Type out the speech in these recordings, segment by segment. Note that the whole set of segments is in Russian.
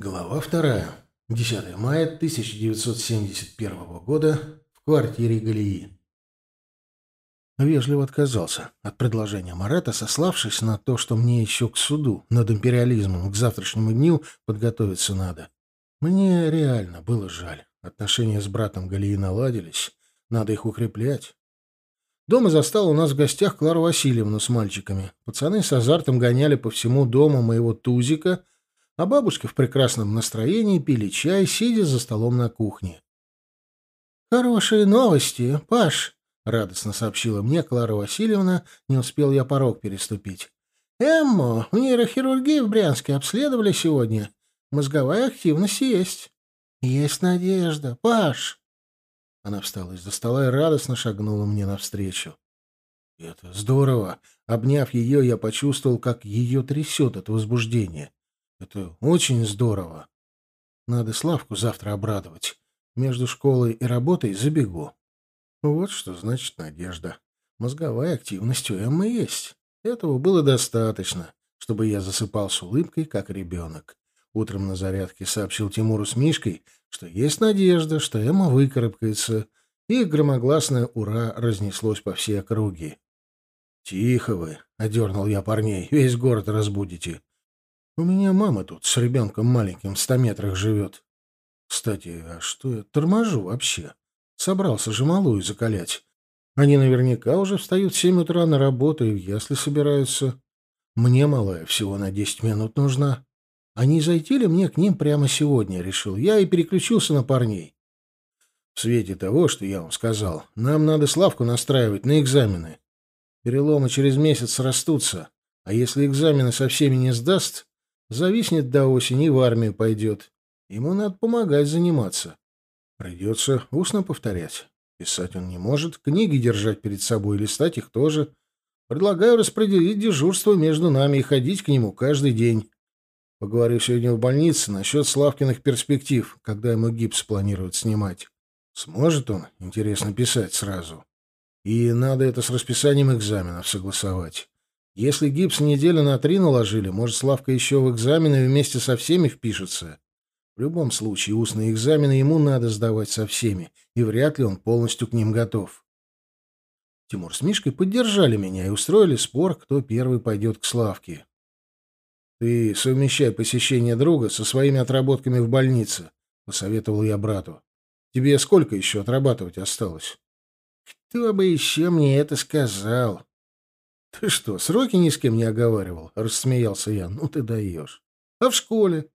Глава вторая. 10 мая 1971 года. В квартире Галии. Вежливо отказался от предложения Марата, сославшись на то, что мне еще к суду над империализмом к завтрашнему дню подготовиться надо. Мне реально было жаль. Отношения с братом Галии наладились. Надо их укреплять. Дома застал у нас в гостях Клару Васильевну с мальчиками. Пацаны с азартом гоняли по всему дому моего тузика — а бабушка в прекрасном настроении пили чай, сидя за столом на кухне. «Хорошие новости, Паш!» — радостно сообщила мне Клара Васильевна, не успел я порог переступить. «Эммо, в нейрохирургии в Брянске обследовали сегодня. Мозговая активность есть. Есть надежда, Паш!» Она встала из-за стола и радостно шагнула мне навстречу. «Это здорово!» Обняв ее, я почувствовал, как ее трясет от возбуждения. Это очень здорово. Надо Славку завтра обрадовать. Между школой и работой забегу. Вот что значит надежда. Мозговая активность у Эммы есть. Этого было достаточно, чтобы я засыпал с улыбкой, как ребенок. Утром на зарядке сообщил Тимуру с Мишкой, что есть надежда, что Эмма выкарабкается, и громогласное «Ура!» разнеслось по всей округе. «Тихо вы!» — одернул я парней. «Весь город разбудите. У меня мама тут с ребенком маленьким в ста метрах живет. Кстати, а что я торможу вообще? Собрался же малую закалять. Они наверняка уже встают в семь утра на работу и в ясли собираются. Мне малая всего на десять минут нужна. А не зайти ли мне к ним прямо сегодня, решил я и переключился на парней. В свете того, что я вам сказал, нам надо Славку настраивать на экзамены. Переломы через месяц срастутся, а если экзамены со всеми не сдаст, Зависнет до осени и в армию пойдет. Ему надо помогать заниматься. Придется устно повторять. Писать он не может, книги держать перед собой листать их тоже. Предлагаю распределить дежурство между нами и ходить к нему каждый день. Поговорю сегодня в больнице насчет Славкиных перспектив, когда ему гипс планируют снимать. Сможет он, интересно, писать сразу. И надо это с расписанием экзаменов согласовать. Если гипс неделю на три наложили, может, Славка еще в экзамены вместе со всеми впишется. В любом случае, устные экзамены ему надо сдавать со всеми, и вряд ли он полностью к ним готов. Тимур с Мишкой поддержали меня и устроили спор, кто первый пойдет к Славке. «Ты совмещай посещение друга со своими отработками в больнице», — посоветовал я брату. «Тебе сколько еще отрабатывать осталось?» «Кто бы еще мне это сказал?» «Ты что, сроки ни с кем не оговаривал?» — рассмеялся я. «Ну ты даешь. А в школе?»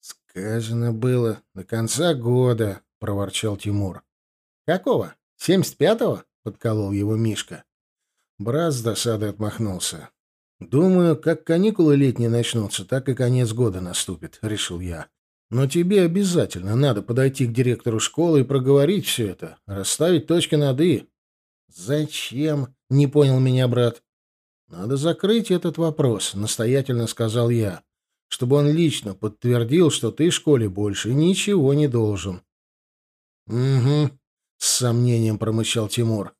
«Сказано было до конца года», — проворчал Тимур. «Какого? Семьдесят пятого?» — подколол его Мишка. Брат с досадой отмахнулся. «Думаю, как каникулы летние начнутся, так и конец года наступит», — решил я. «Но тебе обязательно надо подойти к директору школы и проговорить все это, расставить точки над «и». «Зачем?» — не понял меня брат. «Надо закрыть этот вопрос», — настоятельно сказал я, «чтобы он лично подтвердил, что ты школе больше ничего не должен». «Угу», — с сомнением промычал Тимур.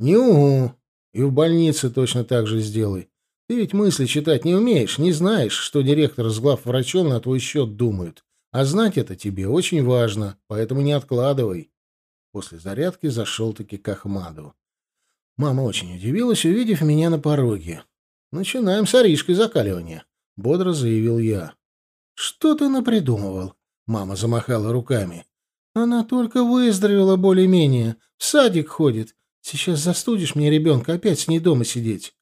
«Не угу. И в больнице точно так же сделай. Ты ведь мысли читать не умеешь, не знаешь, что директор с главврачом на твой счет думают. А знать это тебе очень важно, поэтому не откладывай». После зарядки зашел-таки к Ахмаду. Мама очень удивилась, увидев меня на пороге. «Начинаем с Аришкой закаливания», — бодро заявил я. «Что ты напридумывал?» — мама замахала руками. «Она только выздоровела более-менее. В садик ходит. Сейчас застудишь мне ребенка опять с ней дома сидеть».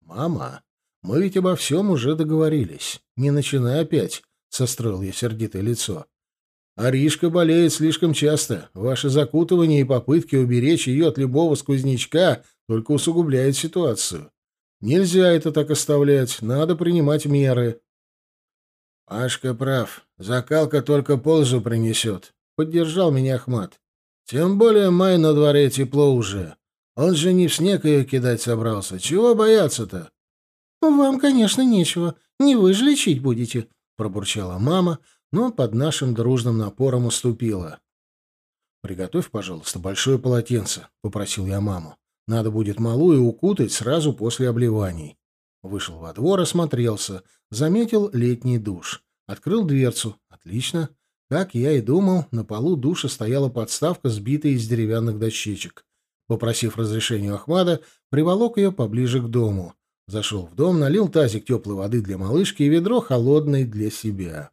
«Мама, мы ведь обо всем уже договорились. Не начинай опять», — состроил я сердитое лицо. Аришка болеет слишком часто. Ваше закутывание и попытки уберечь ее от любого сквознячка только усугубляет ситуацию. Нельзя это так оставлять, надо принимать меры. Ашка прав, закалка только пользу принесет, — поддержал меня Ахмат. Тем более май на дворе тепло уже. Он же не в снег ее кидать собрался. Чего бояться-то? — Вам, конечно, нечего. Не вы же лечить будете, — пробурчала мама, но под нашим дружным напором уступила. «Приготовь, пожалуйста, большое полотенце», — попросил я маму. Надо будет малую укутать сразу после обливаний. Вышел во двор, осмотрелся, заметил летний душ. Открыл дверцу, Отлично. Как я и думал, на полу душа стояла подставка, сбитая из деревянных дощечек. Попросив разрешения Ахмада, приволок ее поближе к дому. Зашел в дом, налил тазик теплой воды для малышки и ведро холодной для себя.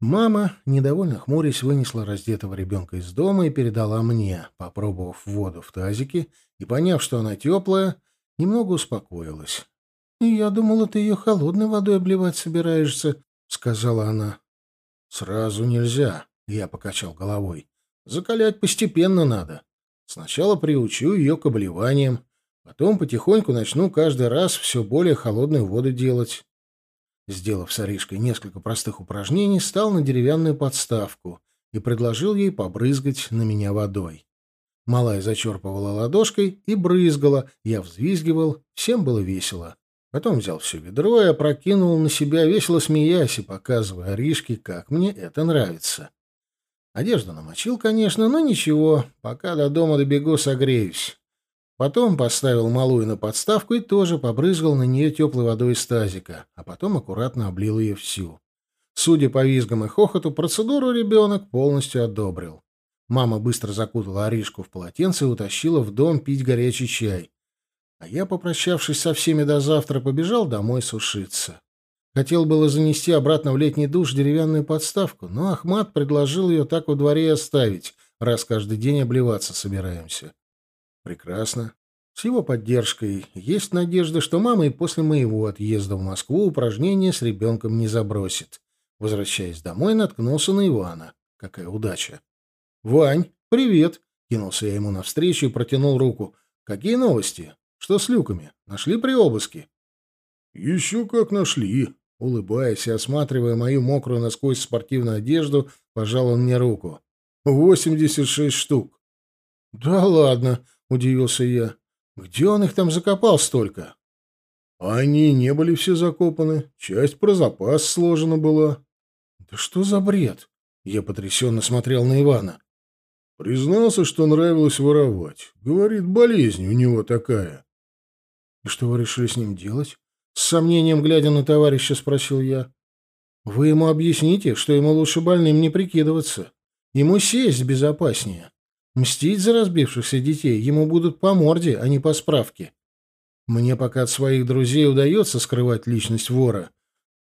Мама, недовольно хмурясь, вынесла раздетого ребенка из дома и передала мне, попробовав воду в тазике и поняв, что она теплая, немного успокоилась. «Я думала, ты ее холодной водой обливать собираешься», — сказала она. «Сразу нельзя», — я покачал головой. «Закалять постепенно надо. Сначала приучу ее к обливаниям, потом потихоньку начну каждый раз все более холодную воду делать. Сделав с Аришкой несколько простых упражнений, стал на деревянную подставку и предложил ей побрызгать на меня водой. Малая зачерпывала ладошкой и брызгала, я взвизгивал, всем было весело. Потом взял все ведро и опрокинул на себя, весело смеясь и показывая Аришке, как мне это нравится. Одежду намочил, конечно, но ничего, пока до дома добегу, согреюсь. Потом поставил малую на подставку и тоже побрызгал на нее теплой водой из тазика, а потом аккуратно облил ее всю. Судя по визгам и хохоту, процедуру ребенок полностью одобрил. Мама быстро закутала Аришку в полотенце и утащила в дом пить горячий чай. А я, попрощавшись со всеми до завтра, побежал домой сушиться. Хотел было занести обратно в летний душ деревянную подставку, но Ахмат предложил ее так во дворе оставить, раз каждый день обливаться собираемся. Прекрасно. С его поддержкой есть надежда, что мама и после моего отъезда в Москву упражнения с ребенком не забросит. Возвращаясь домой, наткнулся на Ивана. Какая удача. «Вань, привет!» — кинулся я ему навстречу и протянул руку. «Какие новости? Что с люками? Нашли при обыске?» «Еще как нашли!» Улыбаясь и осматривая мою мокрую насквозь спортивную одежду, пожал он мне руку. «Восемьдесят шесть штук». «Да ладно!» — удивился я. «Где он их там закопал столько?» «Они не были все закопаны. Часть про запас сложена была». «Да что за бред?» Я потрясенно смотрел на Ивана. Признался, что нравилось воровать. Говорит, болезнь у него такая. «И что вы решили с ним делать?» С сомнением, глядя на товарища, спросил я. «Вы ему объясните, что ему лучше больным не прикидываться. Ему сесть безопаснее». Мстить за разбившихся детей ему будут по морде, а не по справке. Мне пока от своих друзей удается скрывать личность вора,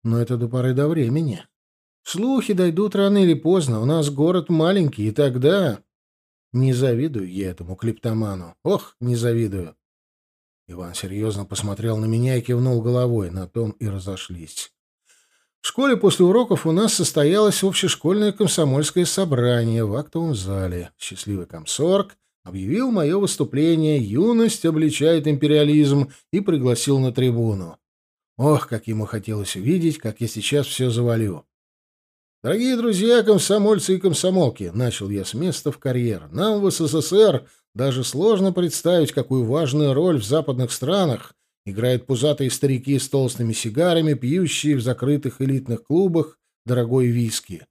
но это до поры до времени. Слухи дойдут рано или поздно, у нас город маленький, и тогда... Не завидую я этому клептоману. Ох, не завидую. Иван серьезно посмотрел на меня и кивнул головой, на том и разошлись. В школе после уроков у нас состоялось общешкольное комсомольское собрание в актовом зале. Счастливый комсорг объявил мое выступление «Юность обличает империализм» и пригласил на трибуну. Ох, как ему хотелось увидеть, как я сейчас все завалю. «Дорогие друзья, комсомольцы и комсомолки!» — начал я с места в карьер. «Нам в СССР даже сложно представить, какую важную роль в западных странах Играют пузатые старики с толстыми сигарами, пьющие в закрытых элитных клубах дорогой виски.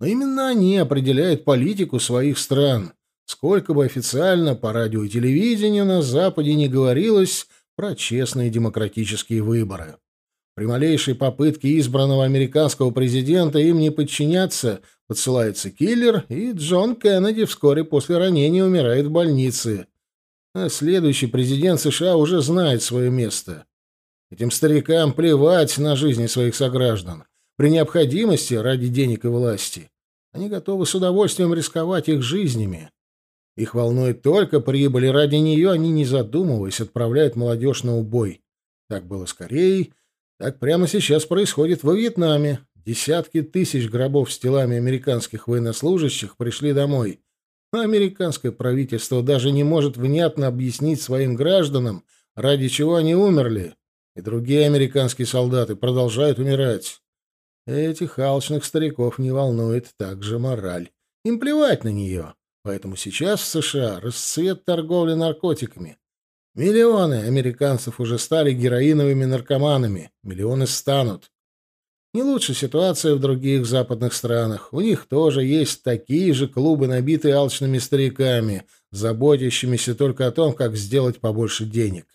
Но именно они определяют политику своих стран. Сколько бы официально по радио и телевидению на Западе не говорилось про честные демократические выборы. При малейшей попытке избранного американского президента им не подчиняться, подсылается киллер, и Джон Кеннеди вскоре после ранения умирает в больнице. А следующий президент США уже знает свое место. Этим старикам плевать на жизни своих сограждан. При необходимости, ради денег и власти, они готовы с удовольствием рисковать их жизнями. Их волнует только прибыль, и ради нее они, не задумываясь, отправляют молодежь на убой. Так было с Кореей, так прямо сейчас происходит во Вьетнаме. Десятки тысяч гробов с телами американских военнослужащих пришли домой. Американское правительство даже не может внятно объяснить своим гражданам, ради чего они умерли, и другие американские солдаты продолжают умирать. Этих алчных стариков не волнует также мораль. Им плевать на нее. Поэтому сейчас в США расцвет торговли наркотиками. Миллионы американцев уже стали героиновыми наркоманами. Миллионы станут. Не лучше ситуация в других западных странах. У них тоже есть такие же клубы, набитые алчными стариками, заботящимися только о том, как сделать побольше денег.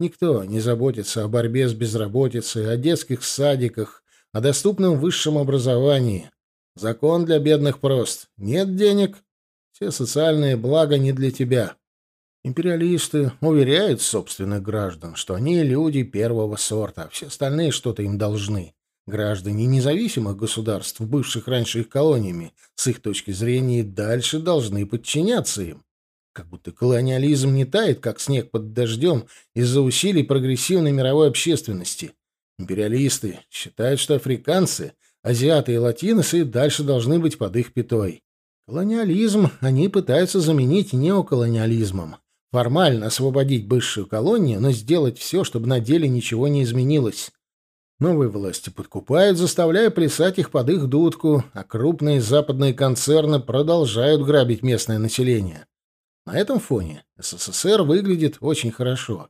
Никто не заботится о борьбе с безработицей, о детских садиках, о доступном высшем образовании. Закон для бедных прост. Нет денег — все социальные блага не для тебя. Империалисты уверяют собственных граждан, что они люди первого сорта, все остальные что-то им должны. Граждане независимых государств, бывших раньше их колониями, с их точки зрения дальше должны подчиняться им. Как будто колониализм не тает, как снег под дождем, из-за усилий прогрессивной мировой общественности. Империалисты считают, что африканцы, азиаты и латиносы дальше должны быть под их пятой. Колониализм они пытаются заменить неоколониализмом. Формально освободить бывшую колонию, но сделать все, чтобы на деле ничего не изменилось. Новые власти подкупают, заставляя плясать их под их дудку, а крупные западные концерны продолжают грабить местное население. На этом фоне СССР выглядит очень хорошо.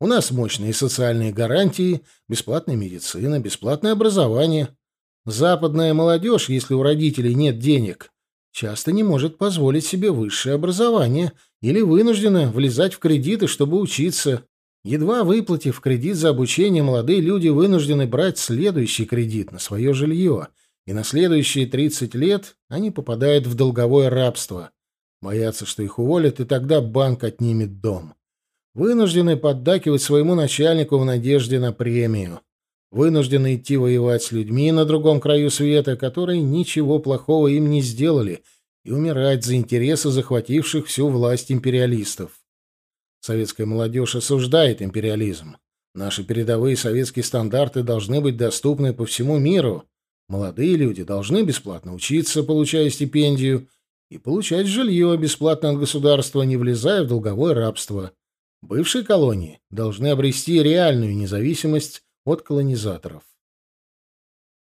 У нас мощные социальные гарантии, бесплатная медицина, бесплатное образование. Западная молодежь, если у родителей нет денег, часто не может позволить себе высшее образование или вынуждена влезать в кредиты, чтобы учиться. Едва выплатив кредит за обучение, молодые люди вынуждены брать следующий кредит на свое жилье, и на следующие 30 лет они попадают в долговое рабство. Боятся, что их уволят, и тогда банк отнимет дом. Вынуждены поддакивать своему начальнику в надежде на премию. Вынуждены идти воевать с людьми на другом краю света, которые ничего плохого им не сделали, и умирать за интересы захвативших всю власть империалистов. Советская молодежь осуждает империализм. Наши передовые советские стандарты должны быть доступны по всему миру. Молодые люди должны бесплатно учиться, получая стипендию, и получать жилье бесплатно от государства, не влезая в долговое рабство. Бывшие колонии должны обрести реальную независимость от колонизаторов.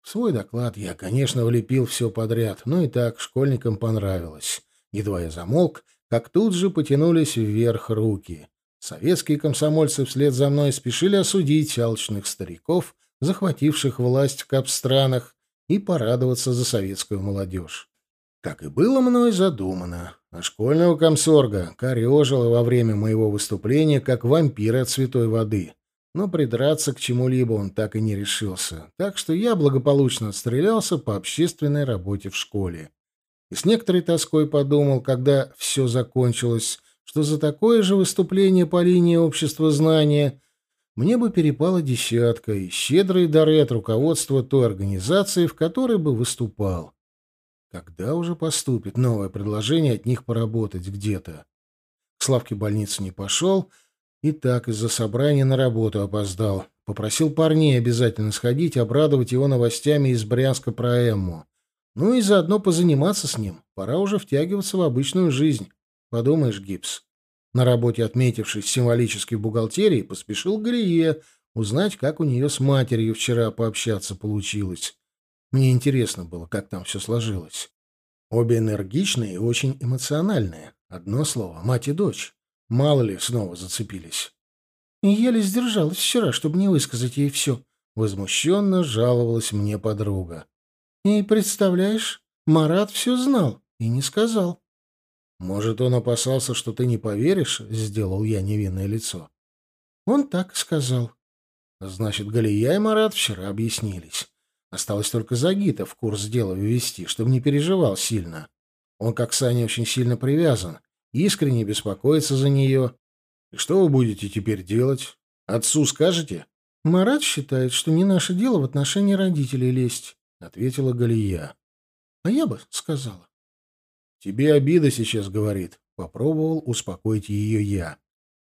В свой доклад я, конечно, влепил все подряд, но и так школьникам понравилось. Едва я замолк, как тут же потянулись вверх руки. Советские комсомольцы вслед за мной спешили осудить алчных стариков, захвативших власть в капстранах, и порадоваться за советскую молодежь. Так и было мной задумано. А школьного комсорга корежило во время моего выступления, как вампир от святой воды. Но придраться к чему-либо он так и не решился. Так что я благополучно отстрелялся по общественной работе в школе и с некоторой тоской подумал, когда все закончилось, что за такое же выступление по линии общества знания мне бы перепала десятка и щедрые дары от руководства той организации, в которой бы выступал. Когда уже поступит новое предложение от них поработать где-то? К Славке больницу не пошел, и так из-за собрания на работу опоздал. Попросил парней обязательно сходить, обрадовать его новостями из Брянска про Эмму. Ну и заодно позаниматься с ним. Пора уже втягиваться в обычную жизнь. Подумаешь, гипс. На работе, отметившись символически в бухгалтерии, поспешил к Галие узнать, как у нее с матерью вчера пообщаться получилось. Мне интересно было, как там все сложилось. Обе энергичные и очень эмоциональные. Одно слово — мать и дочь. Мало ли, снова зацепились. Еле сдержалась вчера, чтобы не высказать ей все. Возмущенно жаловалась мне подруга. И, представляешь, Марат все знал и не сказал. «Может, он опасался, что ты не поверишь?» — сделал я невинное лицо. «Он так сказал». «Значит, Галия и Марат вчера объяснились. Осталось только Загита в курс дела ввести, чтобы не переживал сильно. Он, как Саня, очень сильно привязан, искренне беспокоится за нее. И что вы будете теперь делать? Отцу скажете?» «Марат считает, что не наше дело в отношении родителей лезть. — ответила Галия. — А я бы сказала. — Тебе обида сейчас говорит. Попробовал успокоить ее я.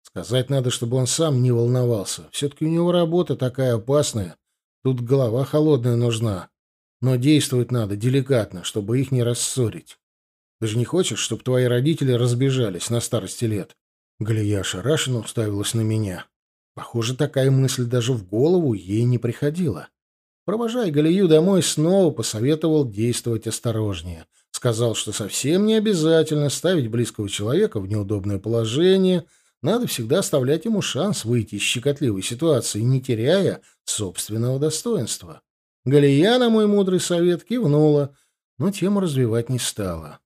Сказать надо, чтобы он сам не волновался. Все-таки у него работа такая опасная. Тут голова холодная нужна. Но действовать надо деликатно, чтобы их не рассорить. Ты же не хочешь, чтобы твои родители разбежались на старости лет? Галия шарашина уставилась на меня. Похоже, такая мысль даже в голову ей не приходила. Провожая Галию домой, снова посоветовал действовать осторожнее. Сказал, что совсем не обязательно ставить близкого человека в неудобное положение, надо всегда оставлять ему шанс выйти из щекотливой ситуации, не теряя собственного достоинства. Галия на мой мудрый совет кивнула, но тему развивать не стала.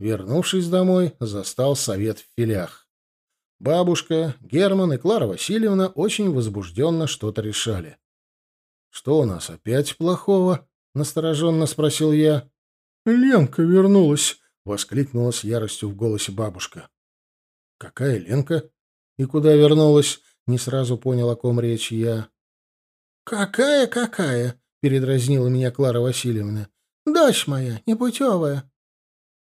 Вернувшись домой, застал совет в филях. Бабушка, Герман и Клара Васильевна очень возбужденно что-то решали. «Что у нас опять плохого?» настороженно спросил я. «Ленка вернулась!» — воскликнула с яростью в голосе бабушка. «Какая Ленка? И куда вернулась?» — не сразу понял, о ком речь я. «Какая-какая?» — передразнила меня Клара Васильевна. «Дочь моя, непутевая».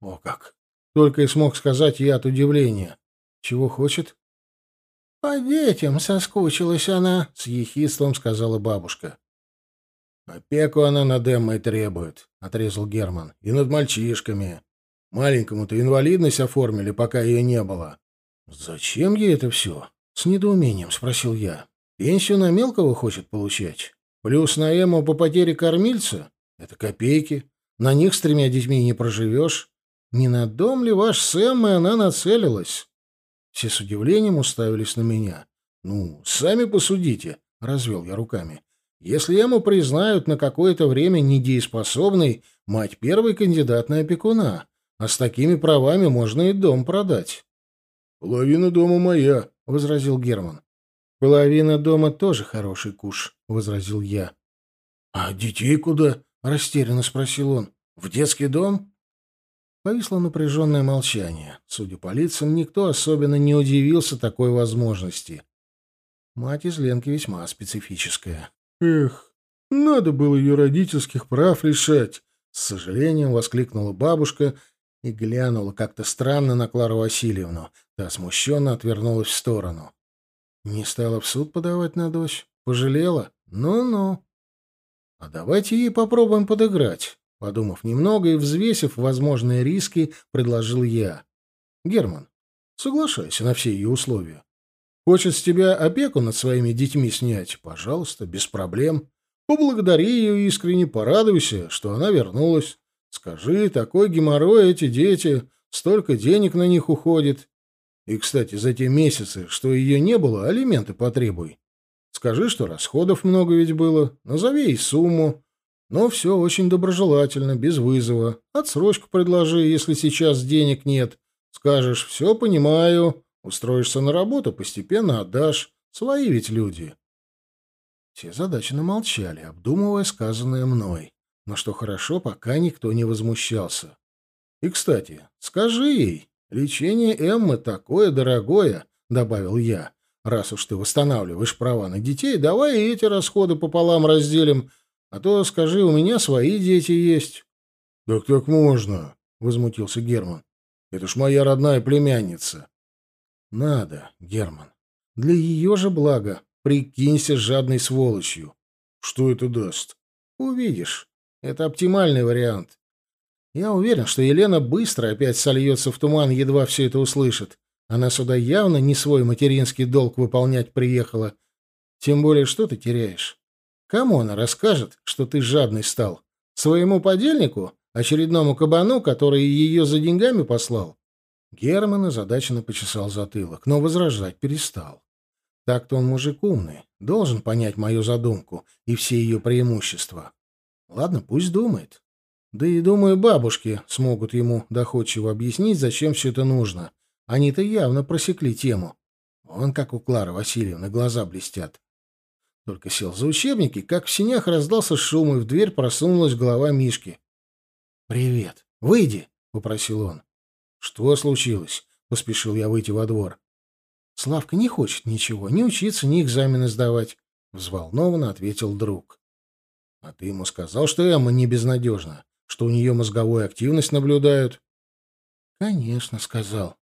«О как!» — только и смог сказать я от удивления. «Чего хочет?» «По детям соскучилась она», — с ехидством сказала бабушка. «Опеку она над Эммой требует», — отрезал Герман. «И над мальчишками. Маленькому-то инвалидность оформили, пока ее не было». «Зачем ей это все?» — с недоумением спросил я. Пенсию на мелкого хочет получать. Плюс на Эму по потере кормильца — это копейки. На них с тремя детьми не проживешь. Не на дом ли ваш Сэм, и она нацелилась? Все с удивлением уставились на меня. «Ну, сами посудите», — развел я руками. «Если ему признают на какое-то время недееспособной, мать первый кандидат на опекуна, а с такими правами можно и дом продать». «Половина дома моя», — возразил Герман. «Половина дома тоже хороший куш», — возразил я. «А детей куда?» — растерянно спросил он. «В детский дом?» Повисло напряженное молчание. Судя по лицам, никто особенно не удивился такой возможности. Мать из Ленки весьма специфическая. «Эх, надо было ее родительских прав лишать!» С сожалением воскликнула бабушка и глянула как-то странно на Клару Васильевну. Та смущенно отвернулась в сторону. Не стала в суд подавать на дочь? Пожалела? Ну-ну. А давайте ей попробуем подыграть. Подумав немного и взвесив возможные риски, предложил я. Герман, соглашайся на все ее условия. Хочет с тебя опеку над своими детьми снять? Пожалуйста, без проблем. Поблагодари ее искренне, порадуйся, что она вернулась. Скажи, такой геморрой эти дети, столько денег на них уходит. И, кстати, за те месяцы, что ее не было, алименты потребуй. Скажи, что расходов много ведь было, назови и сумму. Но все очень доброжелательно, без вызова. Отсрочку предложи, если сейчас денег нет. Скажешь, все понимаю, устроишься на работу, постепенно отдашь. Свои ведь люди. Все задачи намолчали, обдумывая сказанное мной. Но что хорошо, пока никто не возмущался. И, кстати, скажи ей, «Лечение Эммы такое дорогое», — добавил я. «Раз уж ты восстанавливаешь права на детей, давай и эти расходы пополам разделим, а то, скажи, у меня свои дети есть». «Как так можно?» — возмутился Герман. «Это ж моя родная племянница». «Надо, Герман. Для ее же блага. Прикинься жадной сволочью». «Что это даст?» «Увидишь. Это оптимальный вариант. Я уверен, что Елена быстро опять сольется в туман, едва все это услышит. Она сюда явно не свой материнский долг выполнять приехала. Тем более, что ты теряешь? Кому она расскажет, что ты жадный стал? Своему подельнику? Очередному кабану, который ее за деньгами послал? Герман озадаченно почесал затылок, но возражать перестал. Так-то он мужик умный, должен понять мою задумку и все ее преимущества. Ладно, пусть думает. Да и, думаю, бабушки смогут ему доходчиво объяснить, зачем все это нужно. Они-то явно просекли тему. Он, как у Клары Васильевны, глаза блестят. Только сел за учебники, как в синях раздался шум, и в дверь просунулась голова Мишки. «Привет. Выйди!» — попросил он. «Что случилось?» — поспешил я выйти во двор. «Славка не хочет ничего, ни учиться, ни экзамены сдавать», — взволнованно ответил друг. «А ты ему сказал, что Эмма не безнадежна? что у нее мозговую активность наблюдают? Конечно, сказал.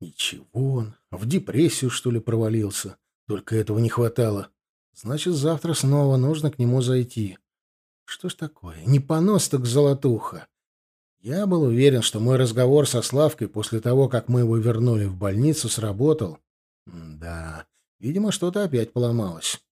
Ничего он, в депрессию, что ли, провалился. Только этого не хватало. Значит, завтра снова нужно к нему зайти. Что ж такое? Не понос, так золотуха. Я был уверен, что мой разговор со Славкой после того, как мы его вернули в больницу, сработал. да, видимо, что-то опять поломалось.